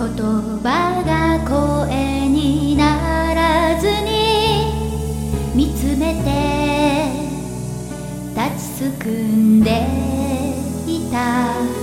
言葉が声にならずに見つめて立ちすくんでいた。